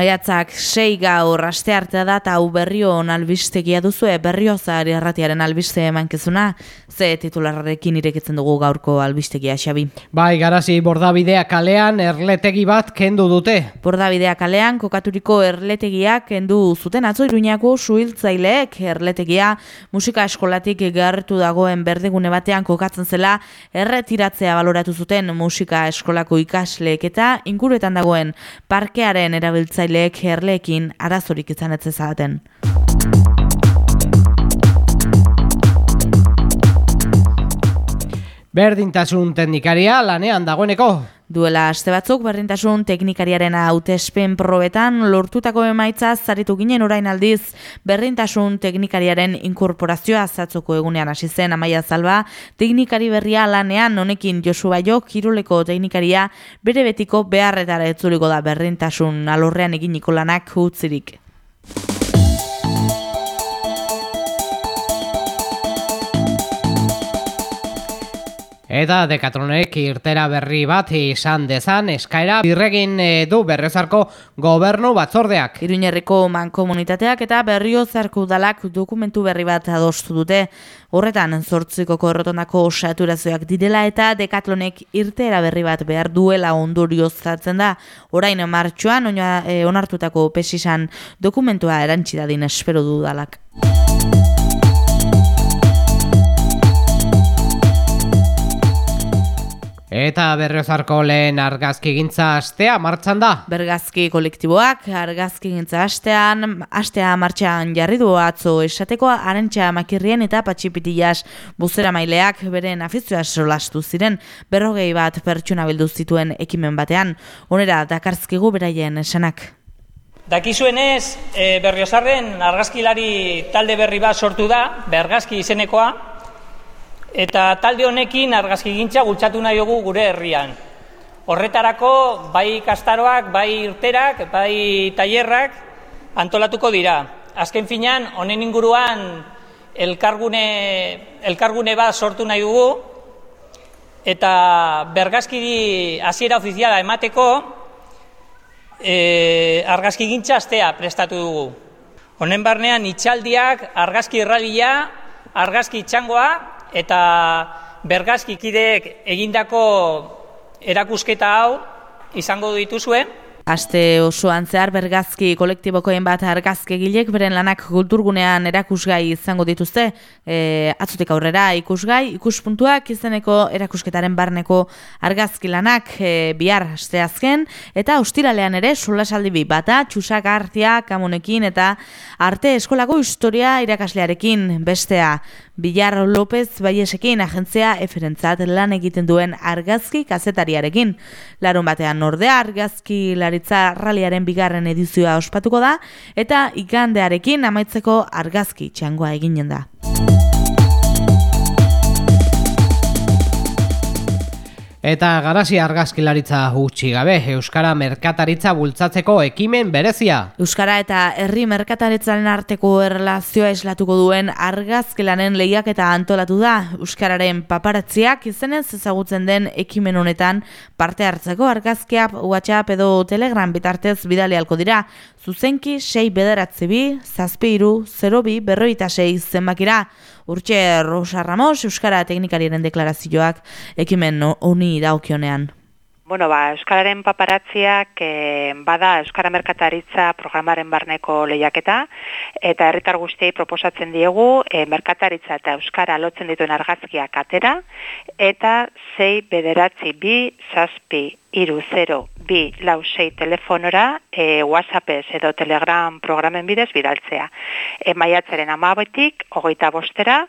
Maiatzak sei gaur aste artea da eta hau berrio albistegia duzue berriozari erratiaren albiste emankezuna ze titularrekin irekitzen dugu gaurko albistegia xabi. Bai, garazi bordabidea kalean erletegi bat kendu dute. Bordabidea kalean kokaturiko erletegia kendu zuten atzo iruñako suhiltzaileek erletegia musika eskolatik gartu dagoen berdegune batean kokatzen zela erretiratzea baloratu zuten musika eskolako ikasleek eta inguruetan dagoen parkearen erabiltzaile ikertzaileek herleekin arazorik izan ez zezaten. Berdintasun teknikaria lanean dagoeneko. Duela aste batzuk berdintasun teknikariaren hautespen probetan lortutako emaitza zaritu ginen orain aldiz berdintasun teknikariaren inkorporazioa zatzoko egunean hasi zen Amaia Zalba teknikari berria lanean honekin Josu Baio kiroleko teknikaria bere betiko beharretara etzuliko da berdintasun alorrean eginiko lanak utzirik. Eta dekatronek irtera berri bat izan dezan eskaera birregin eh, du berrezarko gobernu batzordeak. Iruñerriko mankomunitateak eta berriozarko udalak dokumentu berri bat adostu dute. Horretan, zortziko korrotondako osaturazioak direla eta dekatlonek irtera berri bat behar duela ondorio zatzen da. Orain martxoan eh, onartutako pesisan dokumentua erantxidadin espero du Eta berriozarko lehen argazki gintza astea martxan da. Bergazki kolektiboak argazki gintza astean, astea martxan jarri du atzo esateko arantxa makirrien eta patxipitilas buzera maileak beren afizioa solastu ziren berrogei bat pertsuna bildu zituen ekimen batean. Honera dakarzkigu beraien esanak. Dakizuenez, e, berriozarren argazkilari talde berri bat sortu da, bergazki izenekoa, eta talde honekin argazki gintza gultzatu nahi dugu gure herrian. Horretarako, bai kastaroak, bai irterak, bai tailerrak antolatuko dira. Azken finean, honen inguruan elkargune, elkargune bat sortu nahi dugu, eta bergazki hasiera ofiziala emateko e, argazki gintza astea prestatu dugu. Honen barnean itxaldiak, argazki irralia, argazki txangoa, eta bergazkikideek egindako erakusketa hau izango dituzue. Aste osoan zehar bergazki kolektibokoen bat argazki gilek beren lanak kulturgunean erakusgai izango dituzte. E, atzutik aurrera ikusgai, ikuspuntuak izeneko erakusketaren barneko argazki lanak e, bihar aste azken. Eta ostiralean ere solasaldi bi bata, txusak artia, kamonekin eta arte eskolako historia irakaslearekin bestea. Bilar López Baiesekin agentzia eferentzat lan egiten duen argazki kazetariarekin. Larun batean nordea argazki laritza raliaren bigarren edizioa ospatuko da eta ikandearekin amaitzeko argazki txangoa eginen da. Eta garazi argazkilaritza gutxi gabe, Euskara merkataritza bultzatzeko ekimen berezia. Euskara eta herri merkataritzaren arteko erlazioa eslatuko duen argazkilanen lehiak eta antolatu da. Euskararen paparatziak izenez ezagutzen den ekimen honetan parte hartzeko argazkiak WhatsApp edo Telegram bitartez bidali alko dira. Zuzenki 6 bederatzi bi, zazpiru, 0 bi, berroita 6 zenbakira. Urtxe Rosa Ramos, Euskara Teknikariaren deklarazioak ekimen honi daukionean. Bueno, ba, Euskararen paparatziak e, bada Euskara Merkataritza programaren barneko lehiaketa, eta herritar guztiei proposatzen diegu e, Merkataritza eta Euskara lotzen dituen argazkiak atera, eta zei bederatzi bi, zazpi, iru, zero, bi lau sei telefonora e, WhatsAppez edo Telegram programen bidez bidaltzea. E, maiatzaren amabetik, hogeita bostera,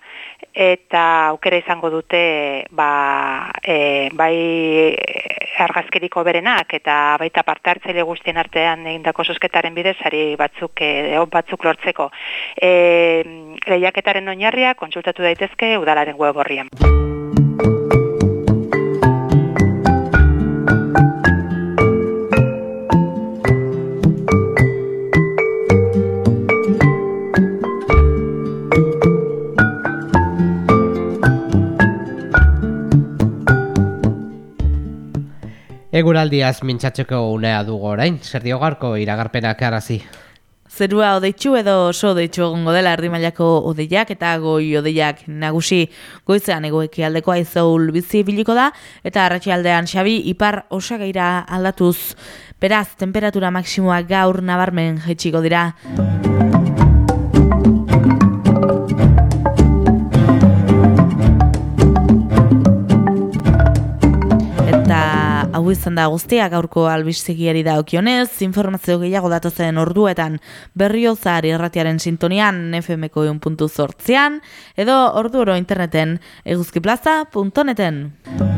eta aukera izango dute ba, e, bai argazkeriko berenak eta baita parte hartzaile guztien artean egindako sosketaren bidez ari batzuk e, batzuk lortzeko. E, lehiaketaren oinarria kontsultatu daitezke udalaren web horrian. Eguraldiaz mintzatzeko unea dugu orain, zer diogarko iragarpenak arazi. Zerua odeitxu edo oso odeitxu egongo dela erdimailako odeiak eta goi odeiak nagusi goizean egoeki aldeko aizoul bizi biliko da eta arratsaldean xabi ipar osagaira aldatuz. Beraz, temperatura maksimoak gaur nabarmen jetxiko dira. Hau izan da guztia gaurko albistegiari da okionez, informazio gehiago datozen orduetan berriozar irratiaren sintonian FMko zortzean, edo ordu oro interneten eguzkiplaza.neten.